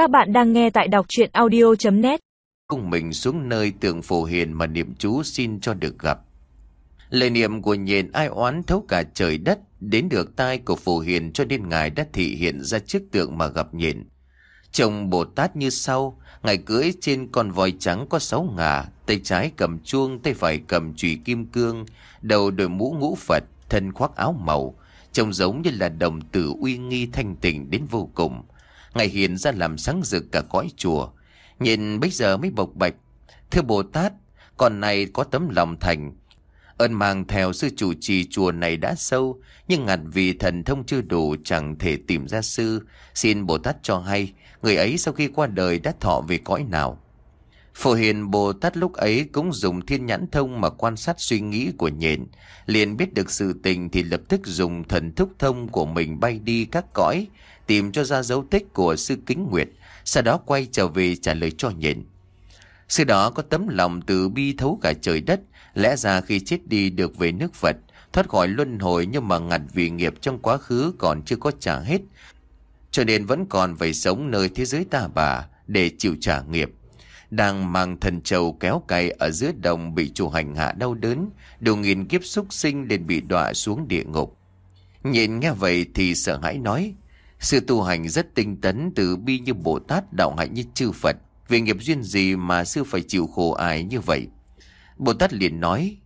Các bạn đang nghe tại đọc chuyện audio.net Cùng mình xuống nơi tượng phổ hiền mà niệm chú xin cho được gặp. Lời niệm của nhện ai oán thấu cả trời đất đến được tai của phổ hiền cho nên ngài đã thị hiện ra trước tượng mà gặp nhện. Chồng Bồ Tát như sau, ngài cưỡi trên con voi trắng có sáu ngà, tay trái cầm chuông, tay phải cầm chùy kim cương, đầu đội mũ ngũ Phật, thân khoác áo màu, trông giống như là đồng tử uy nghi thanh tịnh đến vô cùng. Ngài hiện ra làm sáng rực cả cõi chùa. Nhìn bây giờ mới bộc bạch. Thưa Bồ Tát, con này có tấm lòng thành. Ơn mang theo sư chủ trì chùa này đã sâu, nhưng ngặt vì thần thông chưa đủ chẳng thể tìm ra sư. Xin Bồ Tát cho hay, người ấy sau khi qua đời đã thọ về cõi nào. Phổ hiền Bồ Tát lúc ấy cũng dùng thiên nhãn thông mà quan sát suy nghĩ của nhện. Liền biết được sự tình thì lập tức dùng thần thúc thông của mình bay đi các cõi, tìm cho ra dấu tích của sư kính nguyệt, sau đó quay trở về trả lời cho nhện. Sư đó có tấm lòng từ bi thấu cả trời đất, lẽ ra khi chết đi được về nước Phật, thoát khỏi luân hồi nhưng mà ngặt vì nghiệp trong quá khứ còn chưa có trả hết. Cho nên vẫn còn phải sống nơi thế giới ta bà để chịu trả nghiệp đang mang thần trầu kéo cày ở giữa đồng bị chủ hành hạ đau đớn, đủ nghìn kiếp súc sinh liền bị đọa xuống địa ngục. Nhìn nghe vậy thì sợ hãi nói, sự tu hành rất tinh tấn từ bi như Bồ Tát đạo hạnh như chư Phật, vì nghiệp duyên gì mà sư phải chịu khổ ai như vậy. Bồ Tát liền nói,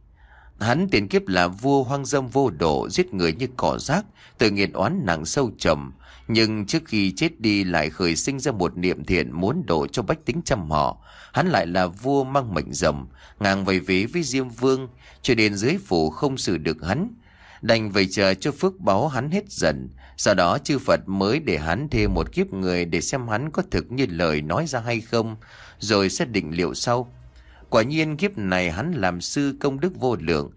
hắn tiền kiếp là vua hoang dâm vô độ, giết người như cỏ rác, tự nghiệt oán nặng sâu trầm, nhưng trước khi chết đi lại khởi sinh ra một niệm thiện muốn độ cho bách tính trăm họ. Hắn lại là vua mang mệnh rầm, ngang vầy vế với Diêm Vương, cho đến dưới phủ không xử được hắn. Đành vậy chờ cho phước báo hắn hết dần, sau đó chư Phật mới để hắn thêm một kiếp người để xem hắn có thực như lời nói ra hay không, rồi sẽ định liệu sau. Quả nhiên kiếp này hắn làm sư công đức vô lượng,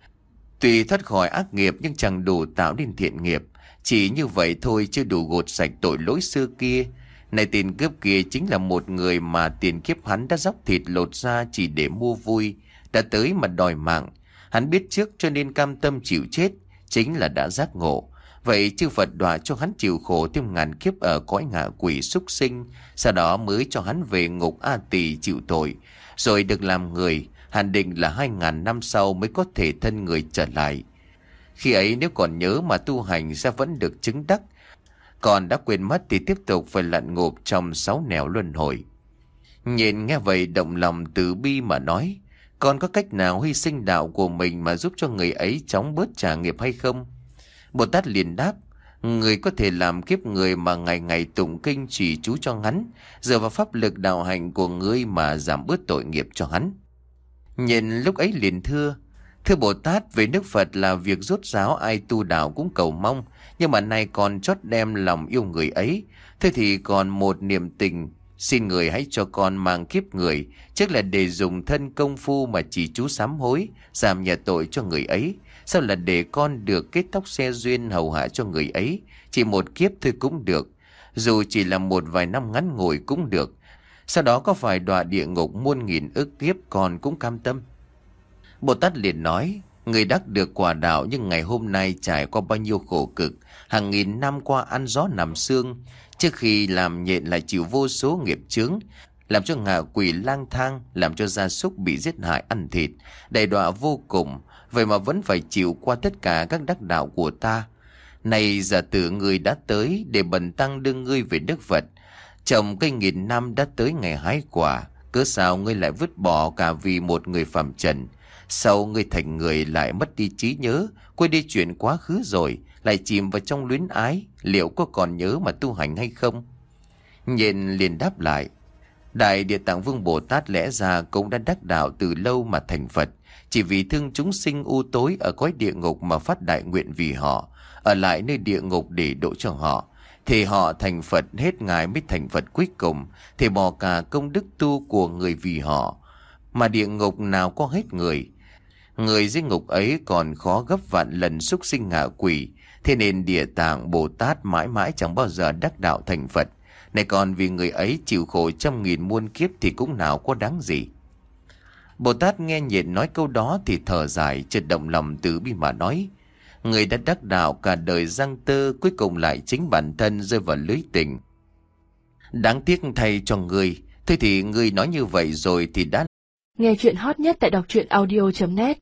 Tuy thoát khỏi ác nghiệp nhưng chẳng đủ tạo nên thiện nghiệp. Chỉ như vậy thôi chưa đủ gột sạch tội lỗi xưa kia. Này tiền cướp kia chính là một người mà tiền kiếp hắn đã dốc thịt lột ra chỉ để mua vui. Đã tới mà đòi mạng. Hắn biết trước cho nên cam tâm chịu chết. Chính là đã giác ngộ. Vậy chư Phật đọa cho hắn chịu khổ thêm ngàn kiếp ở cõi ngạ quỷ súc sinh. Sau đó mới cho hắn về ngục A Tỳ chịu tội. Rồi được làm người. Hàn định là hai ngàn năm sau mới có thể thân người trở lại. Khi ấy nếu còn nhớ mà tu hành sẽ vẫn được chứng đắc. Còn đã quên mất thì tiếp tục phải lặn ngộp trong sáu nẻo luân hồi. Nhìn nghe vậy động lòng từ bi mà nói. Còn có cách nào hy sinh đạo của mình mà giúp cho người ấy chóng bớt trả nghiệp hay không? Bồ Tát liền đáp. Người có thể làm kiếp người mà ngày ngày tụng kinh chỉ chú cho hắn, dựa vào pháp lực đạo hành của ngươi mà giảm bớt tội nghiệp cho hắn. Nhìn lúc ấy liền thưa, Thưa Bồ Tát, về nước Phật là việc rốt ráo ai tu đạo cũng cầu mong, nhưng mà nay còn chót đem lòng yêu người ấy. Thế thì còn một niềm tình, xin người hãy cho con mang kiếp người, chắc là để dùng thân công phu mà chỉ chú sám hối, giảm nhà tội cho người ấy. Sao là để con được kết tóc xe duyên hầu hạ cho người ấy, chỉ một kiếp thôi cũng được. Dù chỉ là một vài năm ngắn ngủi cũng được. Sau đó có phải đọa địa ngục muôn nghìn ức tiếp con cũng cam tâm. Bồ Tát liền nói, người đắc được quả đạo nhưng ngày hôm nay trải qua bao nhiêu khổ cực, hàng nghìn năm qua ăn gió nằm xương, trước khi làm nhện lại chịu vô số nghiệp chướng, làm cho ngạ quỷ lang thang, làm cho gia súc bị giết hại ăn thịt, đầy đọa vô cùng, vậy mà vẫn phải chịu qua tất cả các đắc đạo của ta. Này giờ tử người đã tới để bần tăng đưa ngươi về Đức Phật, trồng cây nghìn năm đã tới ngày hái quả, cớ sao ngươi lại vứt bỏ cả vì một người phạm trần, sau ngươi thành người lại mất đi trí nhớ, quên đi chuyện quá khứ rồi, lại chìm vào trong luyến ái, liệu có còn nhớ mà tu hành hay không? Nhện liền đáp lại, Đại Địa Tạng Vương Bồ Tát lẽ ra cũng đã đắc đạo từ lâu mà thành Phật, chỉ vì thương chúng sinh u tối ở cõi địa ngục mà phát đại nguyện vì họ, ở lại nơi địa ngục để độ cho họ. Thì họ thành Phật hết ngài mới thành Phật cuối cùng, thì bỏ cả công đức tu của người vì họ. Mà địa ngục nào có hết người, Người dưới ngục ấy còn khó gấp vạn lần xúc sinh ngạ quỷ, thế nên địa tạng Bồ Tát mãi mãi chẳng bao giờ đắc đạo thành Phật. Này còn vì người ấy chịu khổ trăm nghìn muôn kiếp thì cũng nào có đáng gì. Bồ Tát nghe nhện nói câu đó thì thở dài, chợt động lòng từ bi mà nói. Người đã đắc đạo cả đời giang tơ cuối cùng lại chính bản thân rơi vào lưới tình. Đáng tiếc thay cho người, thế thì người nói như vậy rồi thì đã Nghe chuyện hot nhất tại đọc truyện audio.net